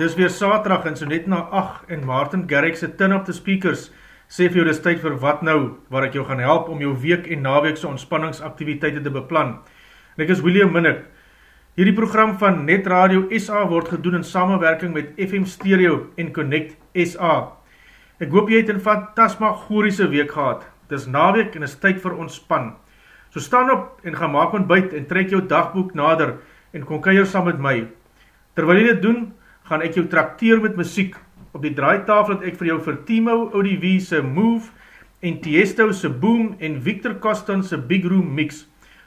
Dis weer Saterdag en so net na 8 en Martin Garrick se Turn Up the Speakers sê vir jou dis tyd vir wat nou waar ek jou gaan help om jou week en naweek se ontspanningsaktiwiteite te beplan. En ek is William Minnick. Hierdie program van Net Radio SA word gedoen in samewerking met FM Stereo en Connect SA. Ek hoop jy het 'n fantasmagoriese week gehad. Dis naweek en is tyd vir ontspan. So staan op en gaan maak ontbyt en trek jou dagboek nader en kom kuier saam met my. Terwyl jy dit doen, gaan ek jou trakteer met musiek. Op die draaitafel het ek vir jou vir Timo ODV se Move en Tiesto se Boom en Victor Coston se Big Room Mix,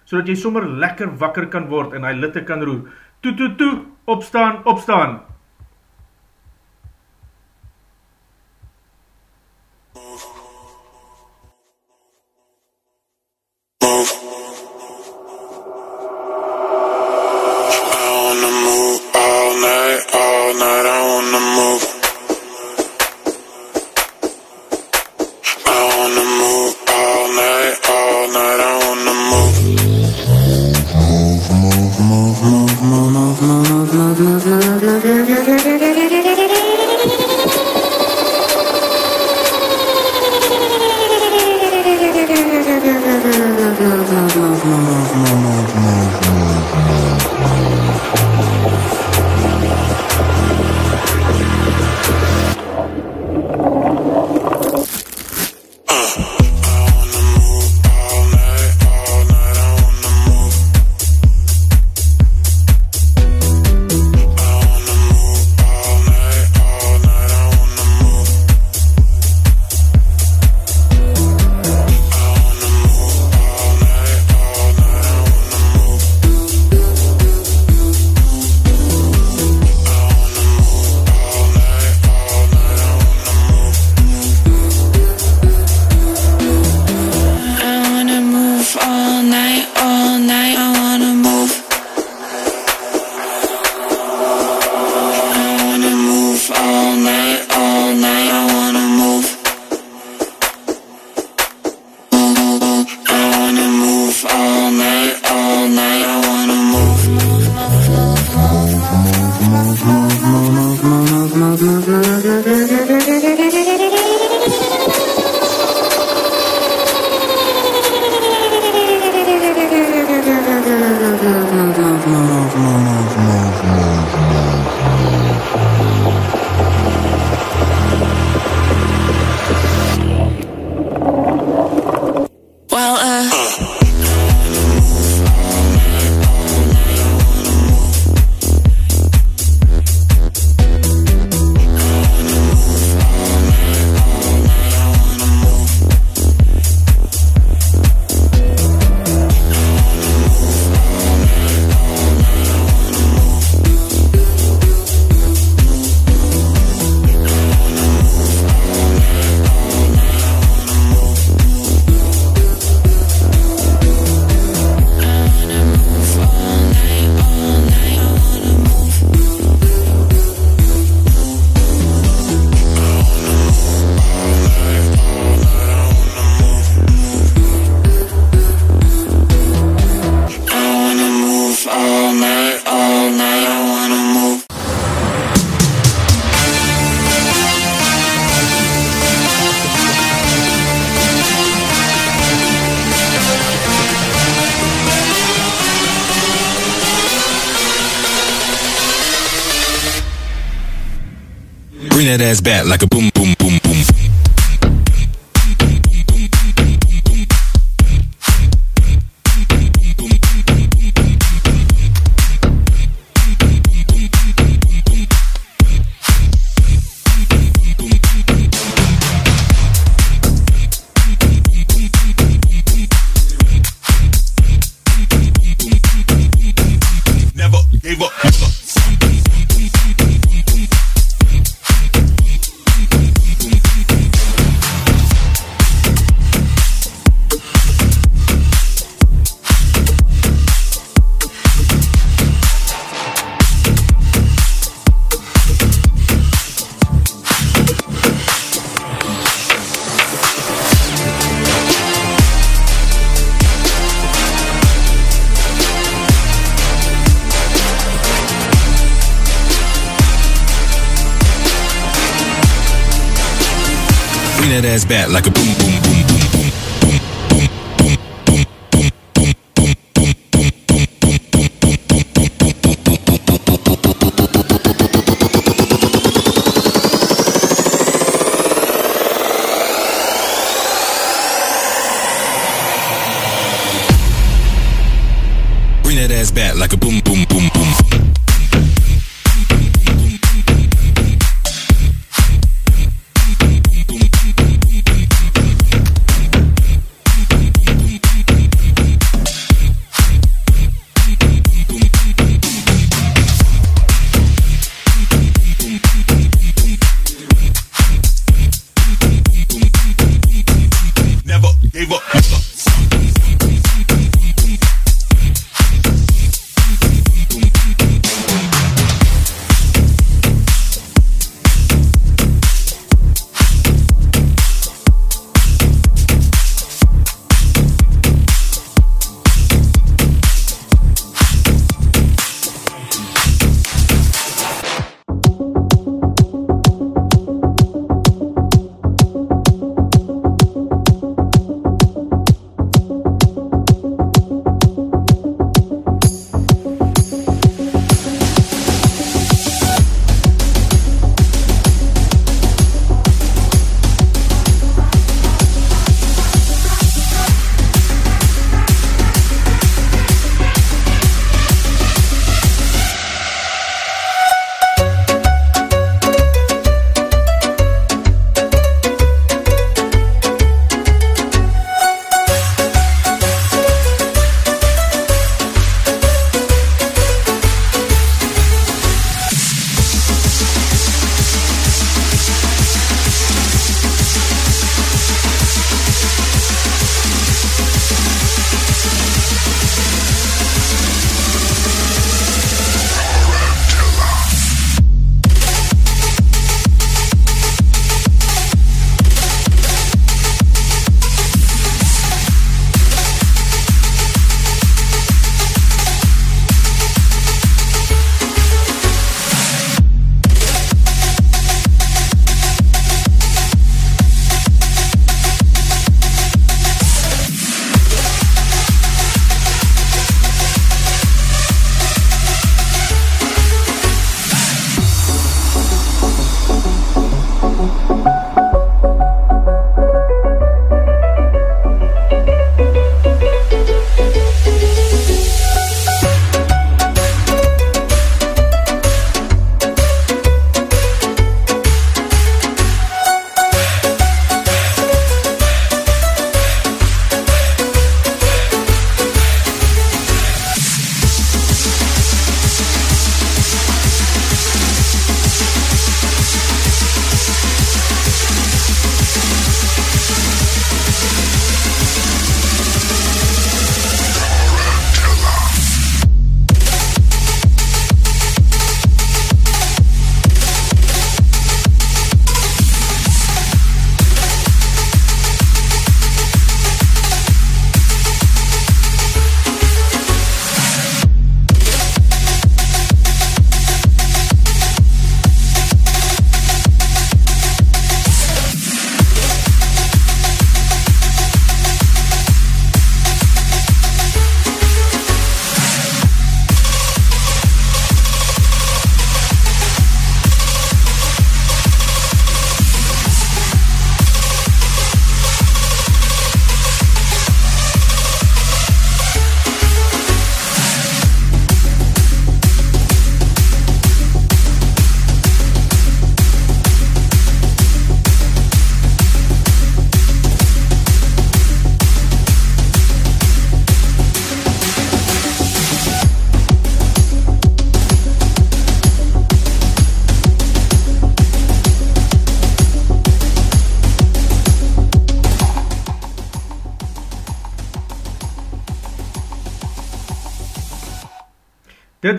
sodat jy sommer lekker wakker kan word en hy litte kan roer. Toe toe toe, opstaan, opstaan. Ass back like a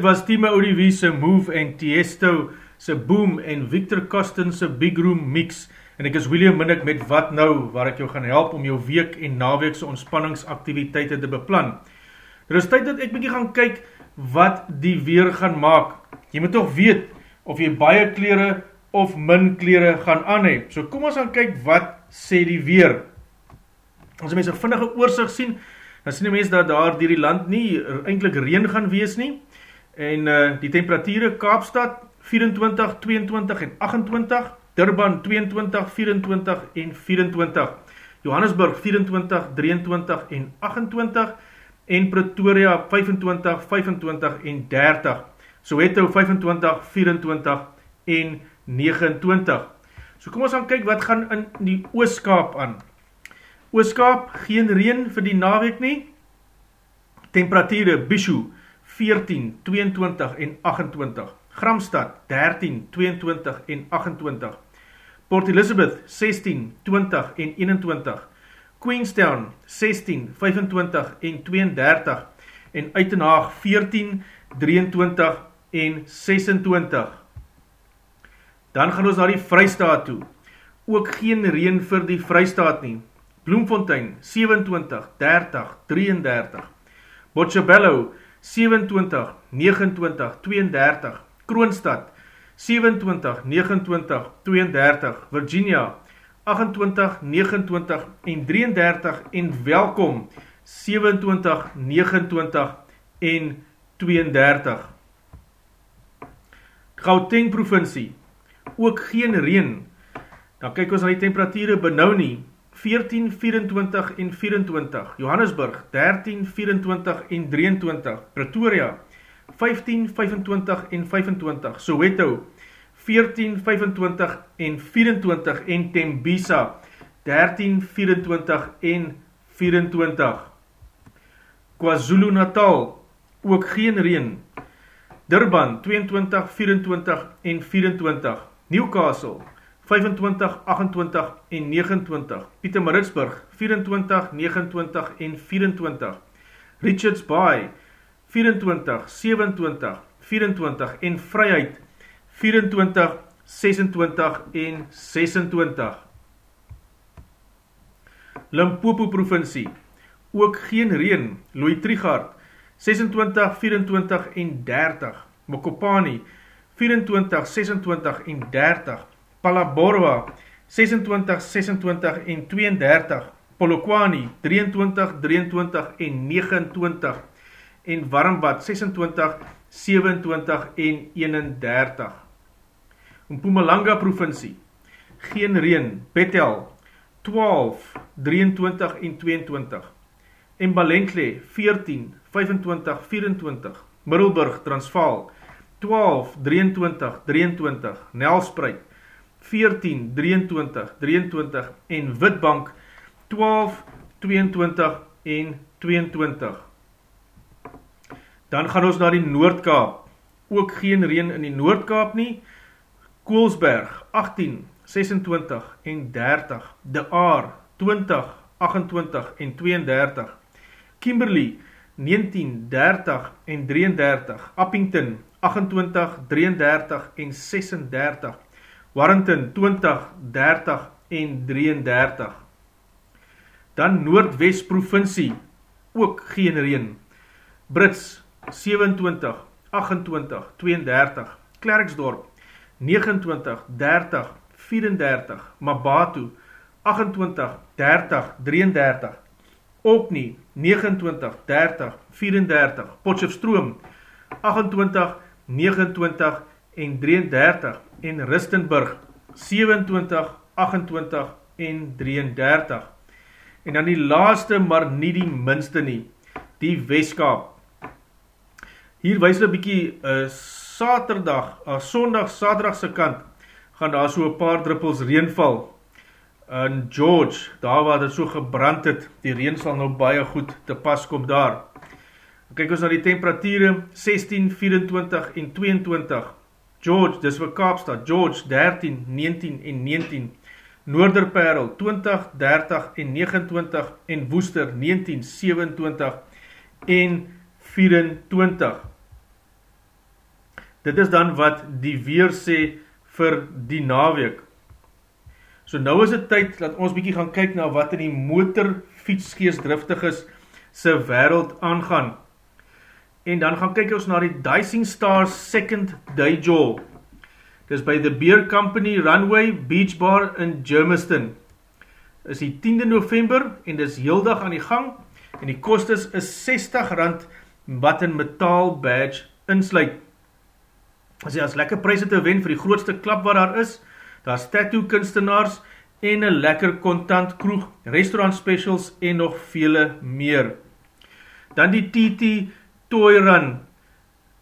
was Tima Olivier se Move en Tiesto se Boom en Victor Kosten se Big Room Mix en ek is William Minnick met Wat Nou waar ek jou gaan help om jou week en naweekse ontspanningsaktiviteite te beplan. Er is tyd dat ek bykie gaan kyk wat die weer gaan maak. Jy moet toch weet of jy baie kleren of min kleren gaan aan hee. So kom ons gaan kyk wat sê die weer. As die mens een vinnige oorzicht sien, dan sien die mens dat daar dier die land nie eindelijk reen gaan wees nie. En uh, die temperatuur Kaapstad 24, 22 en 28, Durban 22, 24 en 24, Johannesburg 24, 23 en 28, en Pretoria 25, 25 en 30, Soweto 25, 24 en 29. So kom ons gaan kyk wat gaan in die Ooskaap aan. Ooskaap, geen reen vir die naweek nie. Temperatuurde, Bishu 14, 22 en 28. Gramstad 13, 22 en 28. Port Elizabeth 16, 20 en 21. Queenstown 16, 25 en 32. En Uitenhaag 14, 23 en 26. Dan gaan ons naar die Vrystaat toe. Ook geen reen vir die Vrystaat nie. Bloemfontein 27, 30, 33. Botshabello 27, 29, 32. Kroonstad 27, 29, 32, Virginia 28, 29 en 33 en welkom 27, 29 en 32. Gauteng provincie, ook geen reen. Dan kyk ons na die temperatuurde benauw nie, 14, 24 en 24, Johannesburg 13, 24 en 23, Pretoria 15, 25 en 25, Soweto, 14, 25 en 24 en Tembisa, 13, 24 en 24. KwaZulu Natal, ook geen reen. Durban, 22, 24 en 24. Newcastle, 25, 28 en 29. Pietermaritzburg, 24, 29 en 24. Richards Bay, 24, 27, 24 en vryheid 24, 26 en 26. Limpopo provincie, ook geen reen, Louis Trigard, 26, 24 en 30. Mokopani, 24, 26 en 30. Palaborwa, 26, 26 en 32. Polokwane, 23, 23 en 29 en Warmbad 26, 27 en 31. Mpumalanga provincie, geen reen, Bethel 12, 23 en 22. En Balentle 14, 25, 24. Middelburg, Transvaal 12, 23, 23. Nelspreid 14, 23, 23 en Witbank 12, 22 en 22. Dan gaan ons na die Noordkaap, ook geen reen in die Noordkaap nie, Koolsberg 18, 26 en 30, De Aar 20, 28 en 32, Kimberley 19, 30 en 33, Appington 28, 33 en 36, Warrington 20, 30 en 33. Dan Noordwest provincie, ook geen reen, Brits 27, 28, 32, Klerksdorp, 29, 30, 34, Mabatu, 28, 30, 33, Opnie, 29, 30, 34, Potchefstroom, 28, 29 en 33, en Ristenburg, 27, 28 en 33. En dan die laaste, maar nie die minste nie, die Westkaap, Hier wees hulle bykie uh, saterdag, uh, sondag, saterdagse kant, gaan daar so een paar druppels reenval in George, daar waar dit so gebrand het, die reen sal nou baie goed te pas kom daar. Kijk ons na die temperatuurde, 16, 24 en 22, George, dis vir Kaapstad, George, 13, 19 en 19, Noorderperl, 20, 30 en 29, en Woester, 19, 27 en 24. Dit is dan wat die weer sê vir die naweek. So nou is het tyd dat ons bykie gaan kyk na wat in die motorfietsgeestdriftiges sy wereld aangaan. En dan gaan kyk ons na die Dicing Stars Second Day Joel. Dit is by The Beer Company Runway Beach Bar in Germiston. Is die 10de november en dit is heel dag aan die gang en die kostes is 60 rand wat in metaal badge insluit. As jy as lekker prijse te wen vir die grootste klap wat daar is, daar is tattoo kunstenaars en een lekker contant kroeg, restaurant specials en nog vele meer. Dan die TT Toy Run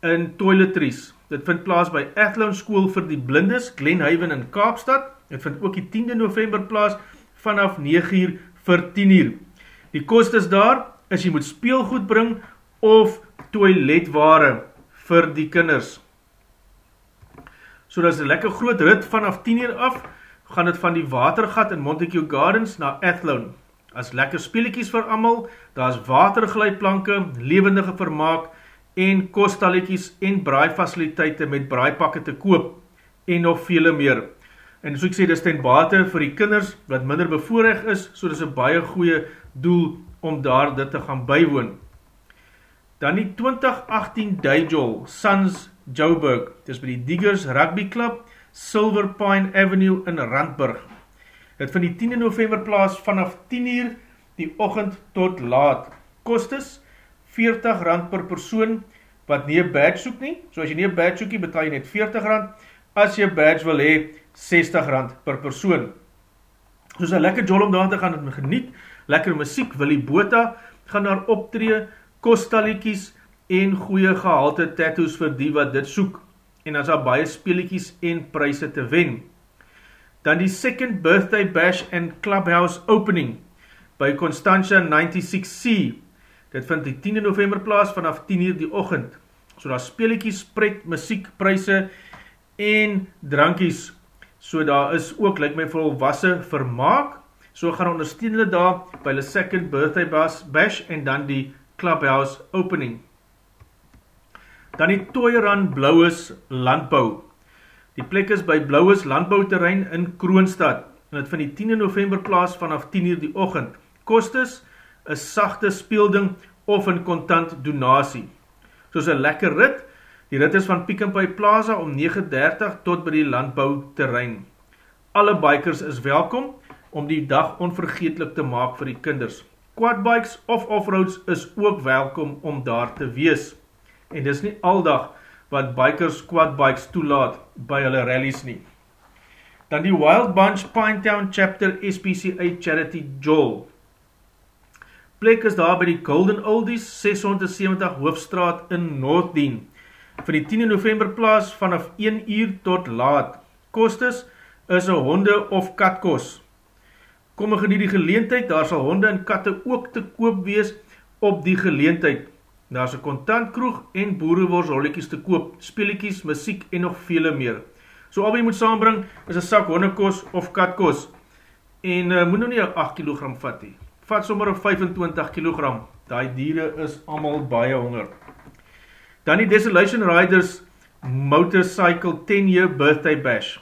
in Toiletries. Dit vind plaas by Athlone School vir die Blindes, Glenhaven in Kaapstad. Dit vind ook die 10de november plaas vanaf 9 uur vir 10 uur. Die kost is daar, is jy moet speelgoed bring of toiletware vir die kinders. So dit is een lekker groot rit vanaf 10 uur af, gaan dit van die watergat in Montague Gardens na Athlone. As lekker speelikies vir amal, daar is watergeleidplanke, levendige vermaak en kostalletjies en braaifaciliteite met braaipakke te koop en nog vele meer. En soos ek sê, dit is ten bate vir die kinders wat minder bevoorrecht is, so dit is een baie goeie doel om daar dit te gaan bywoon. Dan die 2018 Dijol, Sons Joburg, dit is by die Diggers Rugby Club, Silver Pine Avenue in Randburg. Dit van die 10 november plaas vanaf 10 uur die ochend tot laat. Kostes 40 rand per persoon wat nie een badge soek nie. So as jy nie een badge soekie betaal jy net 40 rand. As jy badge wil hee, 60 rand per persoon. So is een lekker jol om daar te gaan het me geniet. Lekker muziek, Willy Bota gaan daar optree, kostaliekies en goeie gehalte tattoos vir die wat dit soek. En as daar baie speeliekies en prijse te wen. Dan die second birthday bash and clubhouse opening by Constantia 96C. Dit vind die 10 november plaas vanaf 10 uur die ochend. So daar speeliekies, pret, muziek, prijse en drankies. So daar is ook, lyk my volwasse vermaak. So gaan ondersteunende daar by die second birthday bash en dan die clubhouse opening. Dan die Toyran Blauwes landbouw. Die plek is by Blauwes landbouwterrein in Kroonstad en het van die 10 november plaas vanaf 10 uur die ochend. Kostes, een sachte speelding of een kontant donatie. Soos een lekker rit, die rit is van Pick n Pay Plaza om 9.30 tot by die landbouwterrein. Alle bikers is welkom om die dag onvergeetlik te maak vir die kinders. Quadbikes of offroads is ook welkom om daar te wees. En dis nie aldag wat bikers quad bikes toelaat by hulle rallies nie. Dan die Wild Bunch Pinetown Chapter SPCA Charity Joel. Plek is daar by die Golden Oldies 670 Hoofstraat in Noorddien. Vir die 10 november plaas vanaf 1 uur tot laat. Kostes is een honde of katkos. Kom en genie die geleentheid, daar sal honde en katte ook te koop wees op die geleentheid. Daar is een kontant kroeg en boerewors rolliekies te koop, speeliekies, muziek en nog vele meer. So al wat jy moet saambring is een sak hondekos of katkos. En uh, moet nou nie 8 kg vat nie. Vat sommer 25 kg. Die dieren is allemaal baie honger. Dan die Desolation Riders Motorcycle 10 Year Birthday Bash.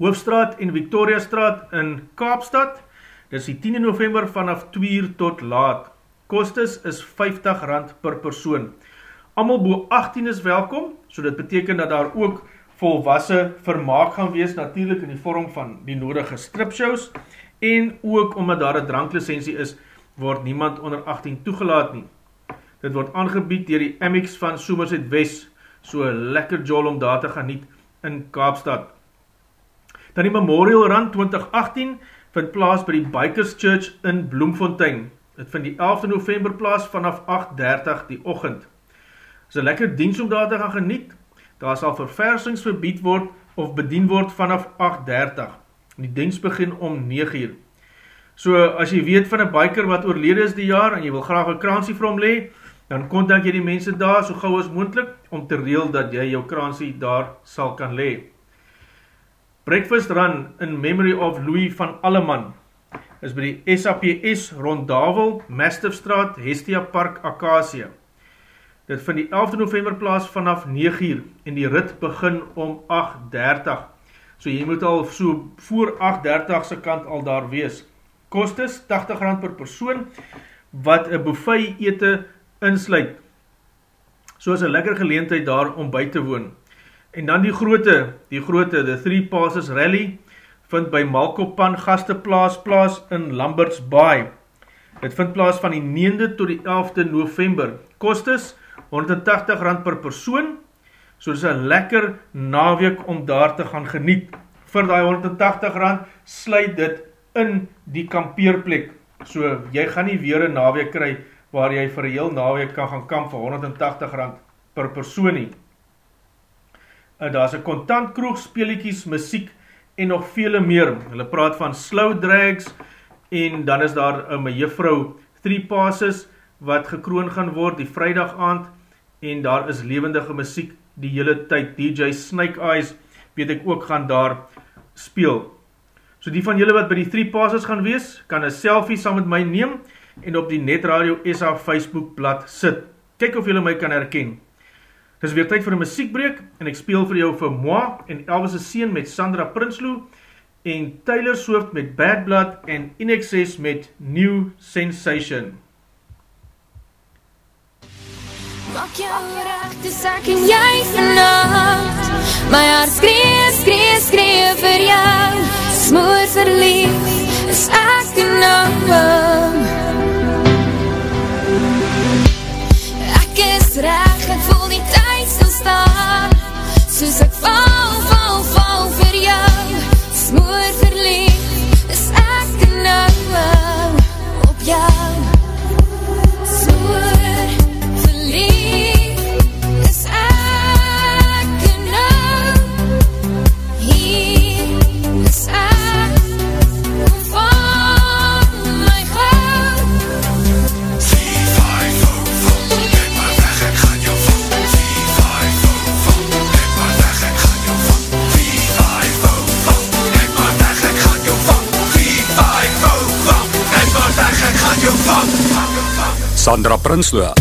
Hoofstraat en Victoria Straat in Kaapstad. Dit is die 10 november vanaf 2 uur tot laat. Kostes is 50 rand per persoon. Amal boe 18 is welkom, so dit beteken dat daar ook volwasse vermaak gaan wees, natuurlijk in die vorm van die nodige stripshows, en ook omdat daar een dranklicensie is, word niemand onder 18 toegelaat nie. Dit word aangebied dier die MX van Somerset West, so lekker jol om daar te gaan niet in Kaapstad. Dan die Memorial Run 2018 vind plaas by die Bikers Church in Bloemfontein. Dit vind die 11 november plaas vanaf 8.30 die ochend. Dit is een lekker dienst om daar te gaan geniet. Daar sal verversings verbied word of bedien word vanaf 8.30. Die dienst begin om 9 uur. So as jy weet van een biker wat oorlede is die jaar en jy wil graag een kransie vir hom lee, dan kontak jy die mense daar so gauw as moendlik om te reel dat jy jou kransie daar sal kan lee. Breakfast Run in Memory of Louis van Alleman is by die SAPS Rondavel, Mastiffstraat, Hestia Park, Acacia. Dit vind die 11de november plaas vanaf 9 uur en die rit begin om 8.30. So jy moet al so voor 8.30 se kant al daar wees. Kostes 80 rand per persoon wat een buffet ete insluit. So is een lekker geleentheid daar om by te woon. En dan die grote, die grote, the Three Passes Rally, vind by Malkopan gasteplaas plaas in Lamberts Bay. Dit vind plaas van die 9de tot die 11de november. Kostes 180 rand per persoon, so is een lekker naweek om daar te gaan geniet. Vir die 180 rand sluit dit in die kampeerplek. So jy gaan nie weer een naweek kry waar jy vir een heel naweek kan gaan kamp vir 180 rand per persoon nie. Uh, daar is een kontant kroeg, speeliekies, muziek en nog vele meer. Hulle praat van slow drags en dan is daar een mejuffrou Three Passes wat gekroon gaan word die vrijdag aand en daar is levendige muziek die hele tyd. DJ Snake Eyes weet ek ook gaan daar speel. So die van julle wat by die Three Passes gaan wees, kan een selfie saam met my neem en op die Netradio SA Facebook blad sit. Kyk of julle my kan herken. Het is weer tyd vir een muziekbreek en ek speel vir jou vir Moi en Elvis' Seen met Sandra Prinsloo en Tyler Swift met Bad Blood en Inexcess met New Sensation. Maak jou recht, dis ek en jy vanavond My hart skree, skree, skree vir jou. Smoor verlief, is ek en nou Ek is die tyd stil staan Soos Sandra Prinsloo.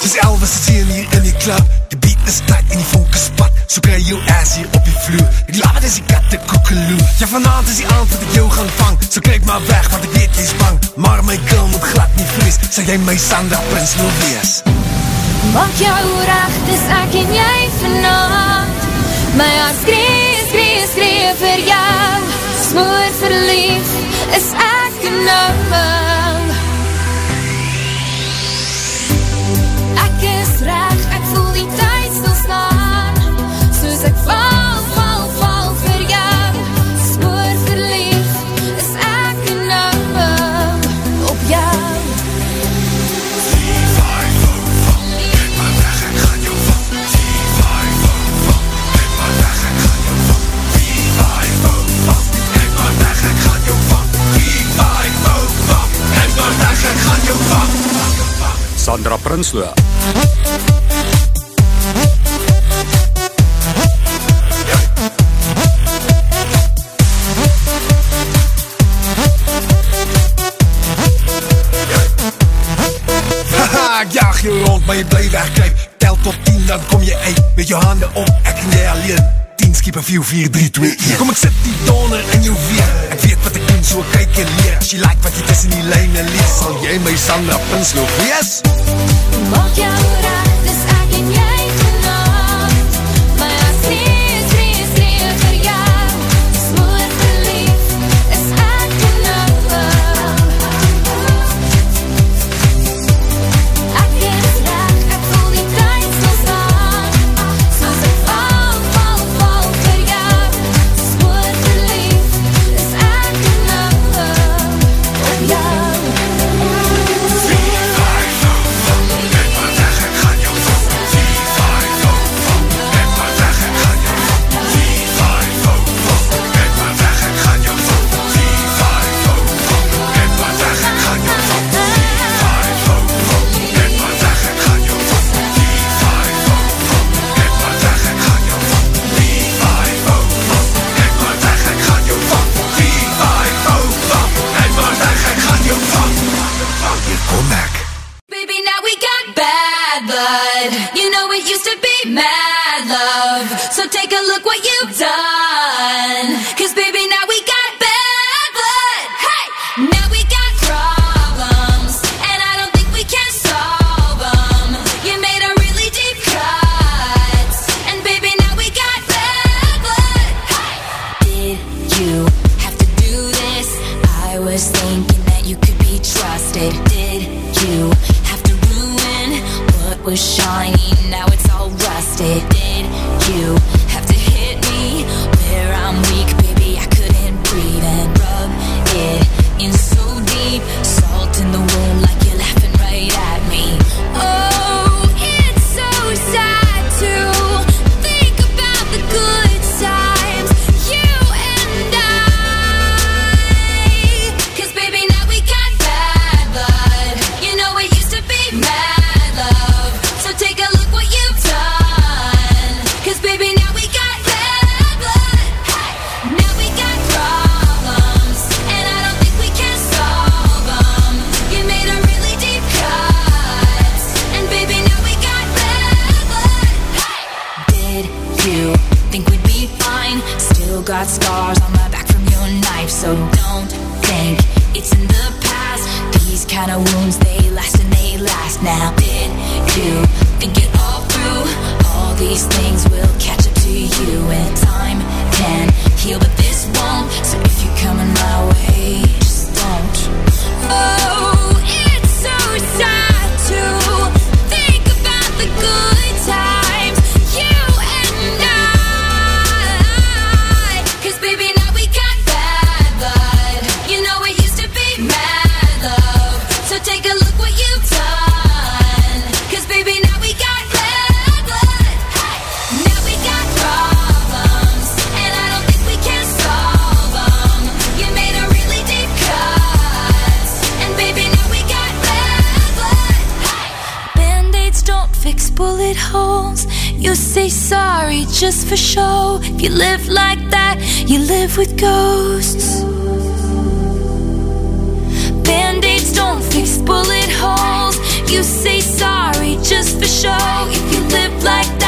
Dis Elvis sien hier in die klub Die beat is tight en die vonk is pad So kry jou ass hier op die vloer. Die lawa is die katte koekeloe Ja vanavond is die aand wat ek jou gaan vang. So kyk maar weg want ek weet jy is bang. Maar my girl moet glad nie vrees. Sal jy my Sandra Prins wil wees Maak jou recht, dis ek en jy vanavond My hart skree, skree, skree vir jou Smoor verlief, is ek nou Ek is recht, ek voel die tyd stil staan Soos ek val, Sandra Prinsloo. Haha, ek jaag jou rond, maar jy bly wegkryp Tel tot 10, dan kom jy uit. Met jou hande op, ek en jy alleen. 10 skiep 4, 4, 3, 2, 1 Kom ek sit die donder in jou weer. Ek weet wat ek doen, so kyk en leer. As jy like wat jy tussen die lijne lees Sal jy my Sandra Pinslow wees? Maak jou recht, holes. You say sorry just for show. If you live like that, you live with ghosts. Band aids don't fix bullet holes. You say sorry just for show. If you live like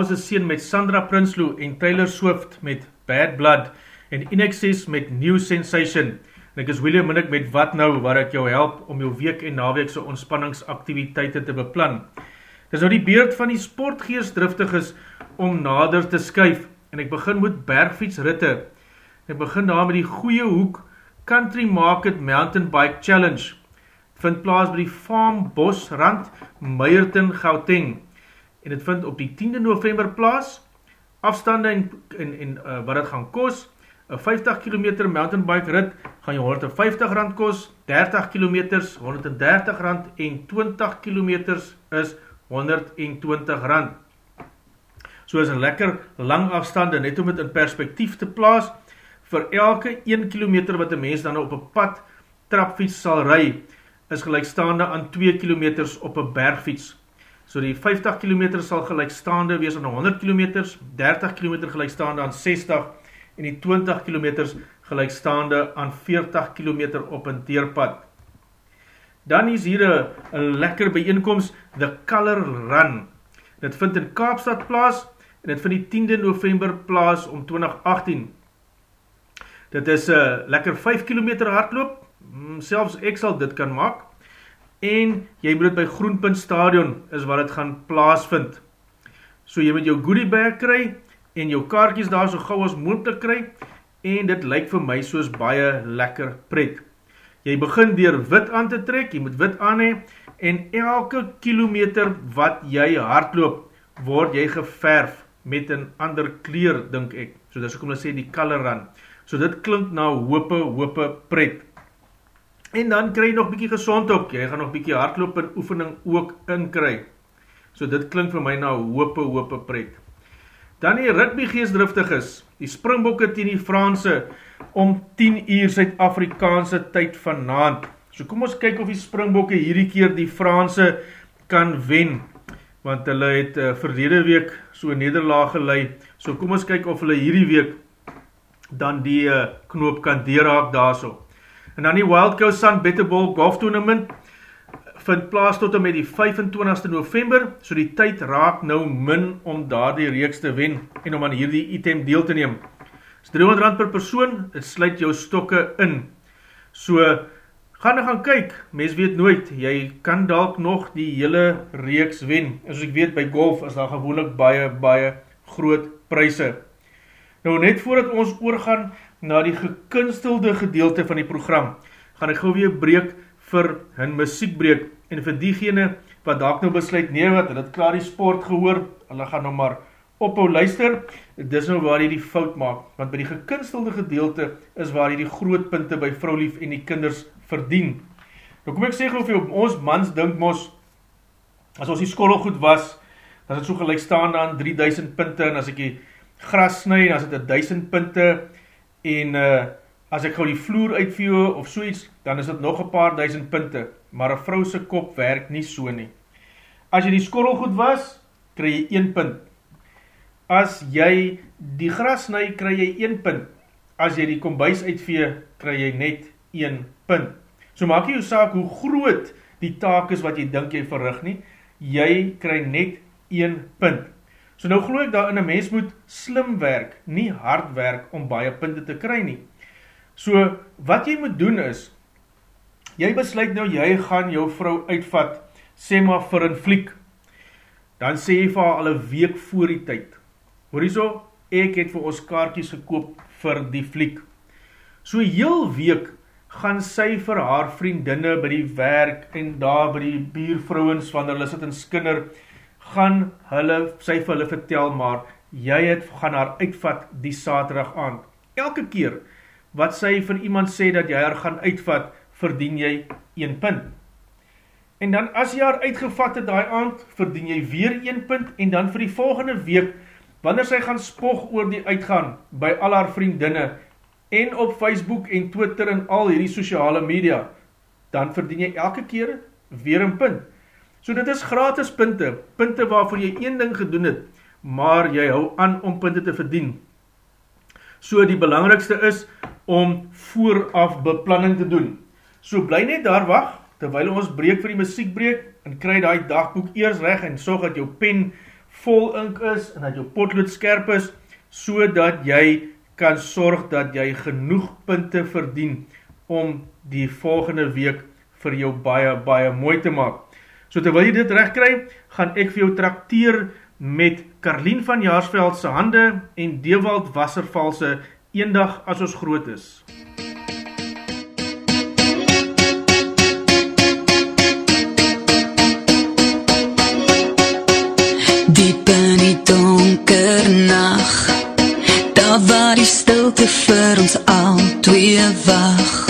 En Elvis' seen met Sandra Prinsloo en Taylor Swift met Bad Blood en Inexcess met New Sensation. En ek is William Minnick met Wat Nou, waar ek jou help om jou week en naweekse ontspanningsaktiviteite te beplan. Dit is nou die beurt van die sportgeest driftig is om nader te skuif en ek begin met bergfietsritte. Ek begin daar met die goeie hoek Country Market Mountain Bike Challenge. Vind plaas by die Farm Bosrand, Meyerton, Gauteng en het vind op die 10de november plaas, afstande en, en, en uh, wat het gaan kos, een 50 km mountainbike rit gaan jy 150 rand kos, 30 km 130 rand en 20 km is 120 rand. So is een lekker lang afstande, net om het in perspektief te plaas, vir elke 1 km wat een mens dan op een pad trapfiets sal ry, is gelijkstaande aan 2 km op een bergfiets. So die 50 km sal gelijkstaande wees aan 100 km, 30 km gelijkstaande aan 60 en die 20 km gelijkstaande aan 40 km op een teerpad. Dan is hier een lekker bijeenkomst, The Color Run. Dit vind in Kaapstad plaas en dit vind die 10de november plaas om 2018. Dit is een lekker 5 km hardloop, hmm, selfs ek sal dit kan maak en jy moet dit by Groenpunt Stadion is waar dit gaan plaasvind. So jy moet jou goodie bag kry en jou kaartjies daar so gauw as moontlik kry en dit lyk vir my soos baie lekker pret. Jy begin dier wit aan te trek, jy moet wit aan hee en elke kilometer wat jy hardloop word jy geverf met een ander kleur, dink ek. So dis kom hulle sê die color run. So dit klink na hoope, hoope pret. En dan kry jy nog bykie gezond ook, jy gaan nog bykie hardloop en oefening ook inkry. So dit klink vir my na hoope, hoope pret. Dan die rugby geestdriftig is, die springbokke teen die Franse om 10 uur Zuid-Afrikaanse tyd vanavond. So kom ons kyk of die springbokke hierdie keer die Franse kan wen, want hulle het uh, verlede week so nederlaag gelei, so kom ons kyk of hulle hierdie week dan die uh, knoop kan deurhaak daar so. En dan die Wild Coast Sun Betterball Golf Tournament vind plaas tot en met die 25ste november, so die tyd raak nou min om daar die reeks te wen en om aan hierdie item deel te neem. Is 300 rand per persoon, het sluit jou stokke in. So, gaan nou gaan kyk, mens weet nooit, jy kan dalk nog die hele reeks wen. En soos ek weet, by golf is daar gewoonlik baie, baie groot pryse. Nou, net voordat ons oorgaan na die gekunstelde gedeelte van die program, gaan ek gauw weer breek vir hun muziekbreek, en vir diegene wat daak nou besluit, nee wat, hulle het klaar die sport gehoor, hulle gaan nou maar ophou luister, dis nou waar jy die fout maak, want by die gekunstelde gedeelte is waar jy die grootpunte by vrouwlief en die kinders verdien. Nou kom ek sê gauw vir jou, ons mans dink mos, as ons die skollegoed was, dan is het so gelijk staande aan 3000 punte, en as ek die gras snij, dan is het 1000 punte, en uh, as ek gauw die vloer uitview of so iets, dan is dit nog een paar duisend punte, maar een vrouwse kop werk nie so nie. As jy die skorrelgoed was, kry jy 1 punt. As jy die gras snij, kry jy 1 punt. As jy die kombuis uitvee, kry jy net 1 punt. So maak jy jou saak hoe groot die taak is wat jy dink jy verrig nie, jy kry net 1 punt. So nou geloof ek dat in een mens moet slim werk, nie hard werk om baie punte te kry nie. So wat jy moet doen is, jy besluit nou, jy gaan jou vrou uitvat, sê maar vir een fliek, dan sê jy vir haar al een week voor die tyd. Hoor jy so, ek het vir ons kaartjes gekoop vir die fliek. So heel week gaan sy vir haar vriendinne by die werk en daar by die biervrouwens, wanneer hulle sit in skinner, gaan hulle, sy vir hulle vertel, maar jy het gaan haar uitvat die saterdag aand. Elke keer wat sy vir iemand sê dat jy haar gaan uitvat, verdien jy 1 punt. En dan as jy haar uitgevat het die aand, verdien jy weer 1 punt, en dan vir die volgende week, wanneer sy gaan spog oor die uitgaan, by al haar vriendinne, en op Facebook en Twitter en al hierdie sociale media, dan verdien jy elke keer weer 'n punt. So dit is gratis punte, punte waarvoor jy een ding gedoen het, maar jy hou aan om punte te verdien. So die belangrikste is om vooraf beplanning te doen. So bly net daar wag, terwyl ons breek vir die muziekbreek en kry die dagboek eers reg en sorg dat jou pen vol ink is en dat jou potlood skerp is, so dat jy kan sorg dat jy genoeg punte verdien om die volgende week vir jou baie, baie mooi te maak. So terwyl jy dit recht kry, gaan ek vir jou trakteer met Karlien van Jaarsveld se hande en Dewald Wasserval se eendag as ons groot is. Diep in die donker nag Daar waar die stilte vir ons al twee wacht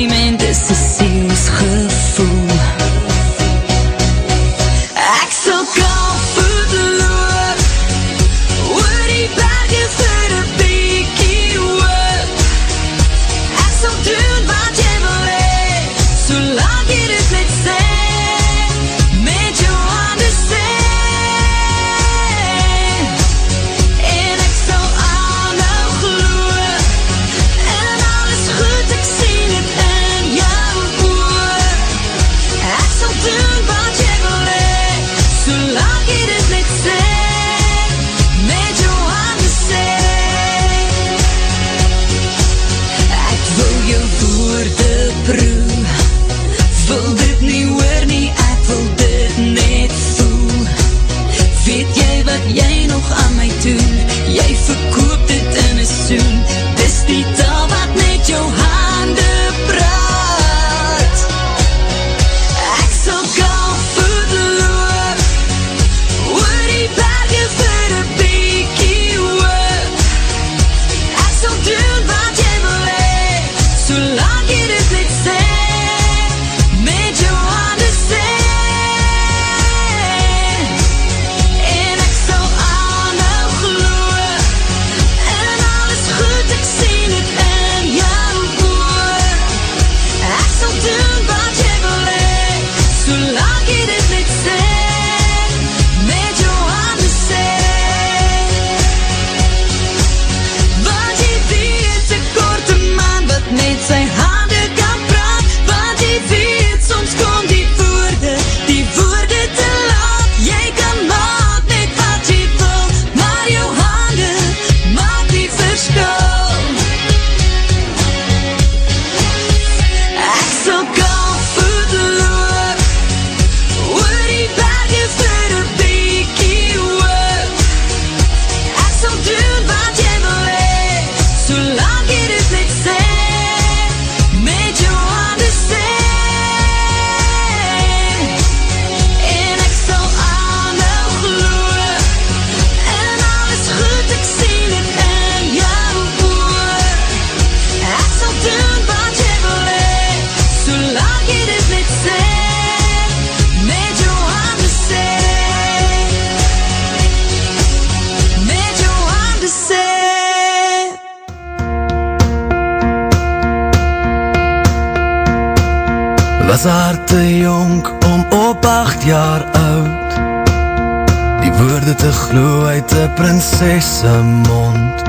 prinsesse mond.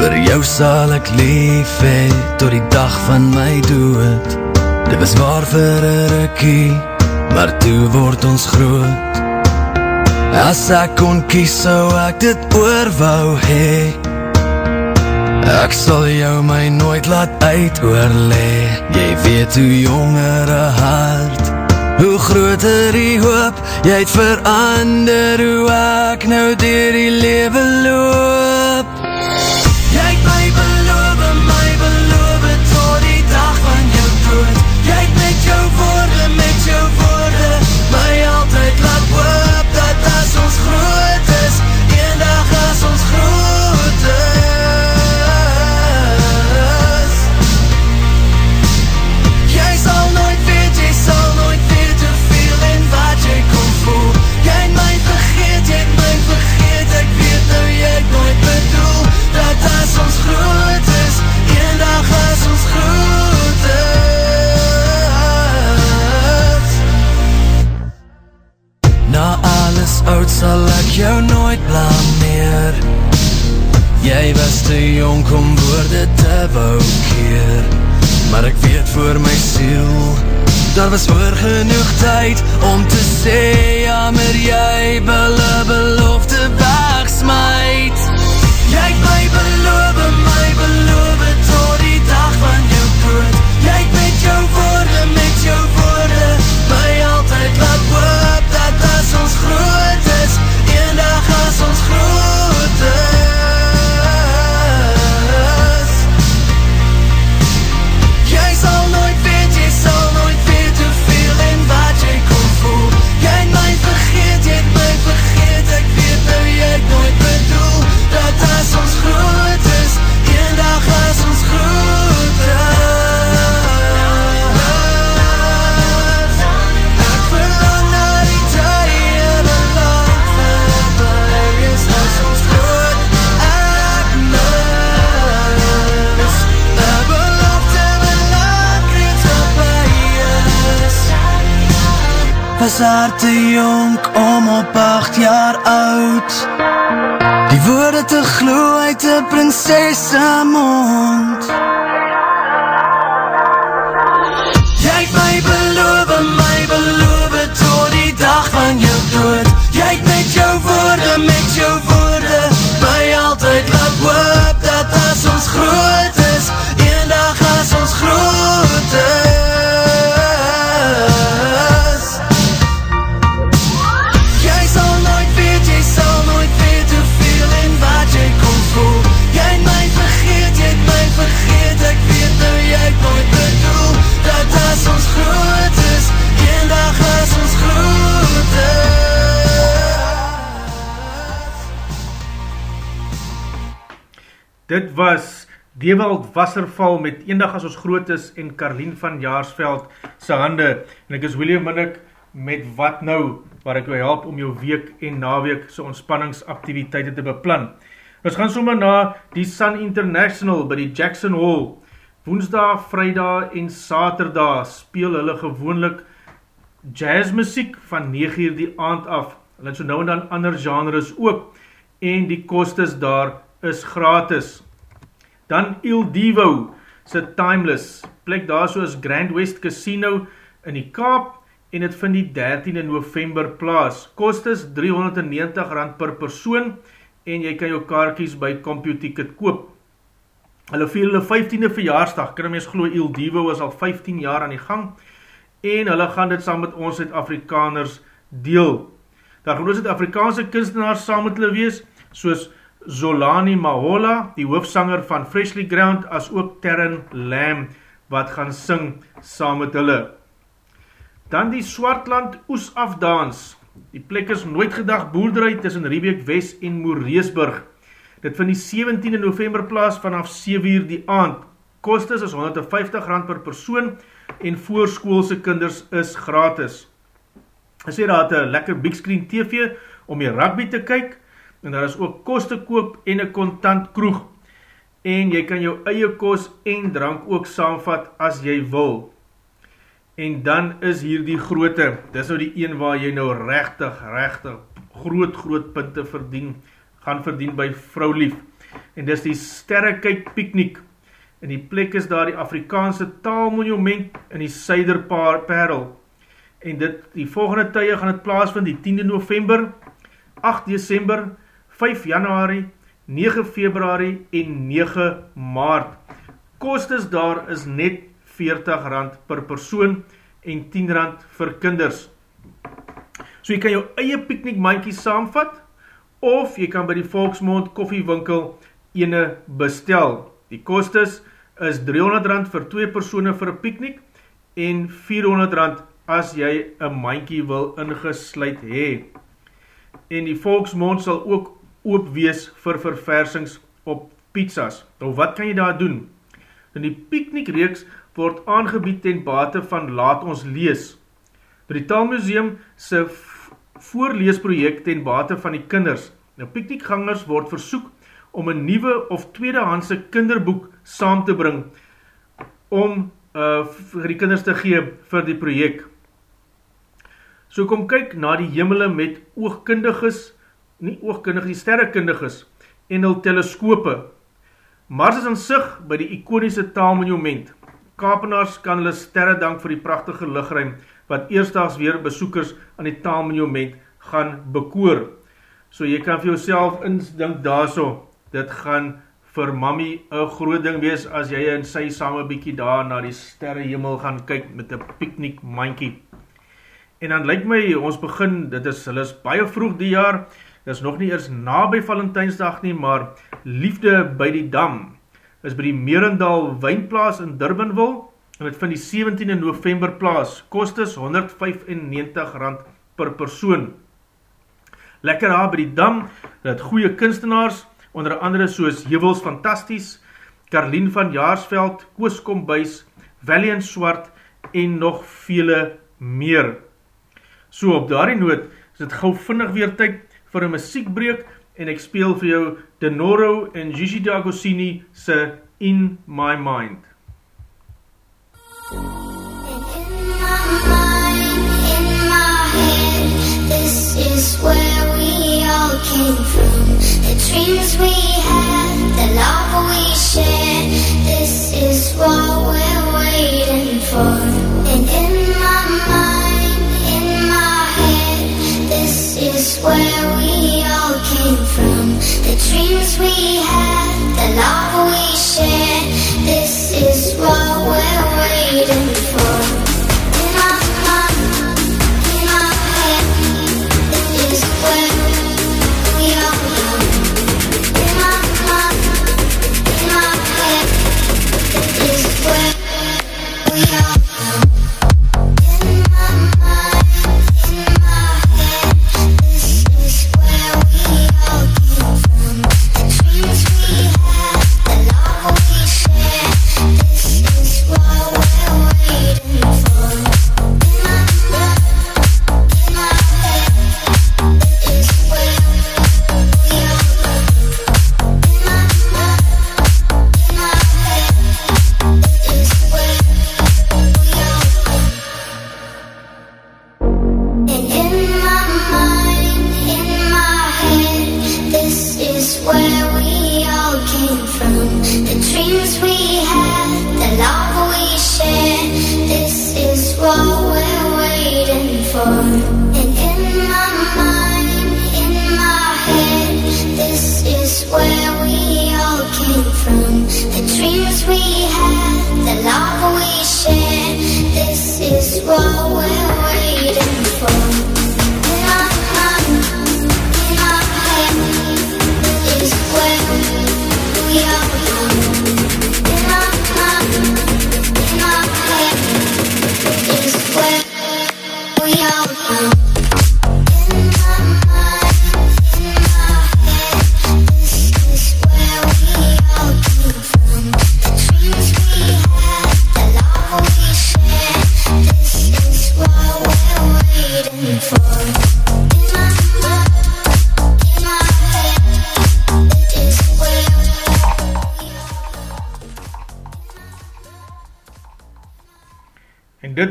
Vir jou sal ek lief hee Tot die dag van my dood. Dit was waar vir een rikkie Maar toe word ons groot. As ek kon kies sou ek dit oor wou hee Ek sal jou my nooit laat uit oorlee Jy weet hoe jongere hart Hoe groter die hoop, jy het verander hoe ek nou deur die lewe loop. was oud sal ek jou nooit blameer. Jy was te jonk om woorde te wou keer. Maar ek weet voor my siel Daar was oor genoeg tyd om te sê Jammer jy wil een belofte wegsmijt Jy het my beloof haar te jonk om op acht jaar oud. Die woorde te glo uit die prinsesse mond. Jy het my beloof, my beloof Tot die dag van jou dood. Jy het met jou woorde, met jou woorde My altyd laat hoop Dat as ons groot Dit was Dewald Wasserval met Eendag as ons groot is en Carlien van Jaarsveld se hande. En ek is William Minnick met Wat Nou, waar ek jou help om jou week en naweek se ontspanningsaktiwiteite te beplan. Ons gaan sommer na die Sun International by die Jackson Hall. Woensdag, Vrydag en Saterdag speel hulle gewoonlik jazzmusiek van 9 uur die aand af. Hulle het so nou en dan ander genres ook en die kostes daar is gratis. Dan Il Divo se Timeless, plek daar so is Grand West Casino in die Kaap en het vind die 13de November plaas. Kostes R390 per persoon en jy kan jou kaartjies by CompuTicket koop. Hulle vier hulle 15de verjaarsdag, kan mens glo Il Divo is al 15 jaar aan die gang en hulle gaan dit saam met ons Suid-Afrikaners deel. Daar gaan ons Suid-Afrikaanse kunstenaars saam met hulle wees, soos Zolani Mahola, die hoofsanger van Freshly Ground, as ook Terren Lam, wat gaan sing saam met hulle. Dan die Swartland Oesafdans. Die plek is nooit gedag boerderij tussen Riebeek West en Moereesburg. Dit vind die 17de november plaas vanaf 7 uur die aand. Kostes is 150 rand per persoon en voorskoolse kinders is gratis. Ek sê daar het een lekker big screen TV om die rugby te kyk en daar is ook kost te koop en een kontant kroeg en jy kan jou eie kos en drank ook saamvat as jy wil. En dan is hier die groote, dis nou die een waar jy nou rechtig, rechtig, groot, groot punte verdien, gaan verdien by vroulief. En dis die sterrekyk piknik. En die plek is daar die Afrikaanse taalmonument in die Suiderperl. En dit, die volgende tye gaan het plaas van die 10de november, 8 december, 5 januari, 9 februari en 9 maart. Kostes daar is net 40 rand per persoon en 10 rand vir kinders. So jy kan jou eie piknikmandjie saamvat of jy kan by die Volksmond koffiewinkel ene bestel. Die kostes is 300 rand vir 2 persone vir 'n piknik en 400 rand as jy 'n mandjie wil ingesluit hê. En die Volksmond sal ook oop wees vir verversings op pizzas. Nou wat kan jy daar doen? In die piknikreeks word aangebied ten bate van Laat ons lees. By die Taalmuseum se voorleesprojek ten bate van die kinders. Nou piknikgangers word versoek om 'n nuwe of tweedehandse kinderboek saam te bring om uh, vir die kinders te gee vir die projek. So kom kyk na die hemele met oogkundiges, nie oogkundiges, die sterrekundiges en hul teleskope. Mars is in sig by die ikoniese taalmonument. Kapenaars kan hulle sterre dank vir die prachtige lichtruim, wat eerstdags weer besoekers aan die taalmonument gaan bekoor. So jy kan vir jouself insdink daar so, dit gaan vir mammy een groot ding wees, as jy en sy samen bykie daar na die sterre hemel gaan kyk met een piknik mankie. En dan lyk my, ons begin, dit is, hulle is baie vroeg die jaar, dit is nog nie eers na by Valentijnsdag nie, maar Liefde by die Dam, is by die Merendal Wijnplaas in Durbanville, en het vind die 17 november plaas, kost is 195 rand per persoon. Lekker daar by die Dam, het goeie kunstenaars, onder andere soos Hevels Fantasties, Karlien van Jaarsveld, Koos Kombuis, Valiant Swart, en nog vele meer. So op daarie noot, is het gauw vinnig weer tyd vir een muziekbreek, en ek speel vir jou Denoro en Gigi D'Agostini se In My Mind. where we all came from The dreams we had, the love we shared This is what we're waiting for This is what we're waiting for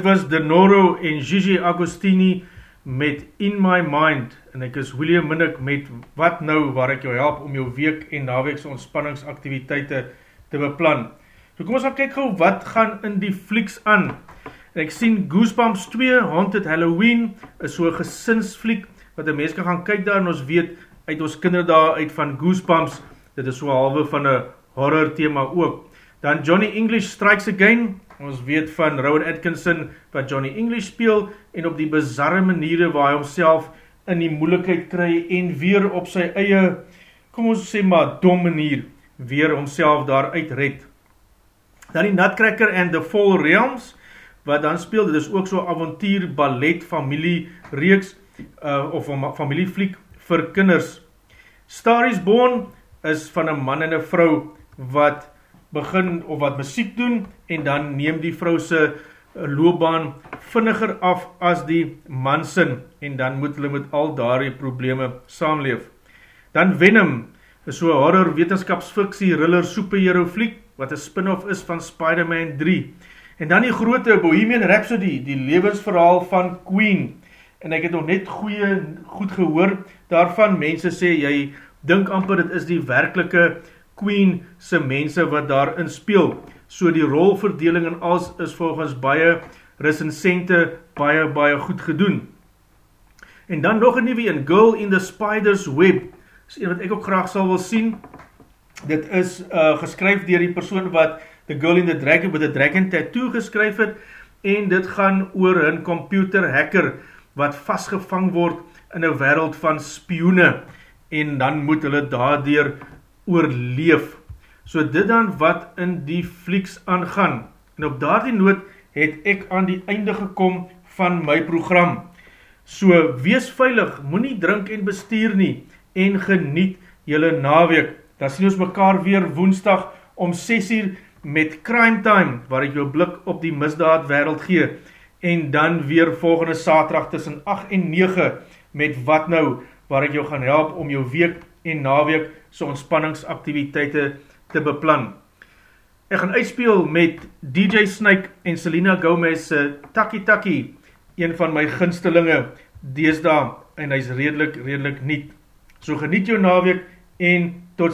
was Denoro en Gigi Agostini met In My Mind en ek is William Minnick met Wat Nou waar ek jou help om jou week en naweekse ontspanningsaktiviteite te beplan. So kom ons gaan kyk gauw wat gaan in die flieks aan. Ek sien Goosebumps 2, Haunted Halloween, is so'n gesinsfliek wat een mens kan gaan kyk daar en ons weet uit ons kinderdae uit van Goosebumps, dit is so'n halwe van een horror thema ook. Dan Johnny English Strikes Again, ons weet van Rowan Atkinson wat Johnny English speel en op die bizarre maniere waar hy homself in die moeilikheid kry en weer op sy eie, kom ons sê maar, dom manier, weer homself daar uitred. Dan die Nutcracker and the Fall Realms, wat dan speel, dit is ook so avontuur, ballet, familie, reeks, uh, of een familiefliek vir kinders. Star is Born is van een man en een vrou, wat begin, of wat muziek doen, en dan neem die vrou sy loopbaan vinniger af as die mansin, en dan moet hulle met al daardie probleme saamleef. Dan Venom, is so horror wetenskapsfiksie thriller superhero fliek, wat een spin-off is van Spider-Man 3. En dan die grote Bohemian Rhapsody, die levensverhaal van Queen. En ek het nog net goeie, goed gehoor daarvan, mense sê, jy dink amper, dit is die werkelike Queen se mense wat daarin speel. So die rolverdeling en als is volgens baie recensente baie baie goed gedoen. En dan nog een nieuwe een, Girl in the Spider's Web, is een wat ek ook graag sal wil sien. Dit is uh, geskryf dier die persoon wat The Girl in the Dragon with the Dragon Tattoo geskryf het, en dit gaan oor een computer hacker wat vastgevang word in een wereld van spioene, en dan moet hulle daardoor oorleef. So dit dan wat in die flieks aangaan. En op daardie noot het ek aan die einde gekom van my program. So, wees veilig, moet nie drink en bestuur nie, en geniet jylle naweek. Dan sien ons mekaar weer woensdag om 6 uur met Crime Time, waar ek jou blik op die misdaad wereld gee, en dan weer volgende saterdag tussen 8 en 9 met Wat Nou, waar ek jou gaan help om jou week en naweek so ontspanningsaktiviteite te beplan. Ek gaan uitspeel met DJ Snake en Selena Gomez se Taki Taki, een van my gunstelinge deesda en hy's redelik redelik niet. So geniet jou naweek en tot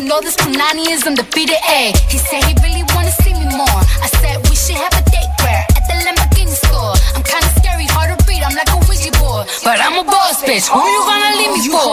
You know, this Punani is undefeated. Ayy, he said he really wanna see me more. I said we should have a date where at the Lamborghini store. I'm kinda scary, hard to read. I'm like a Ouija board, but I'm a boss bitch. Who you gonna leave me for?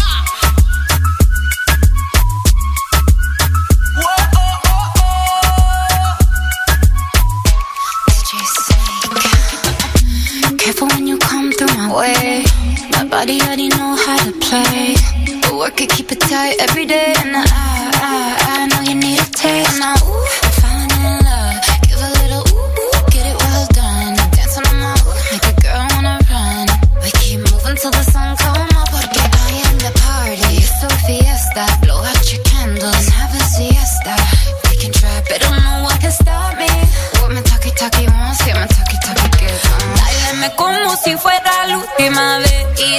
Way. My body already know how to play. But work it, keep it tight every day. And I, I, I know you need a taste. Now, ooh, falling in love. Give a little ooh, ooh, get it well done. Dancing on my ooh, make a girl wanna run. We keep moving till the sun come up. Porque I am the party. It's a fiesta. Blow out your candles and have a siesta. We can try, but don't know what can stop me. What my talkie talkie wants, get my talkie talkie on. Bailame como si fuera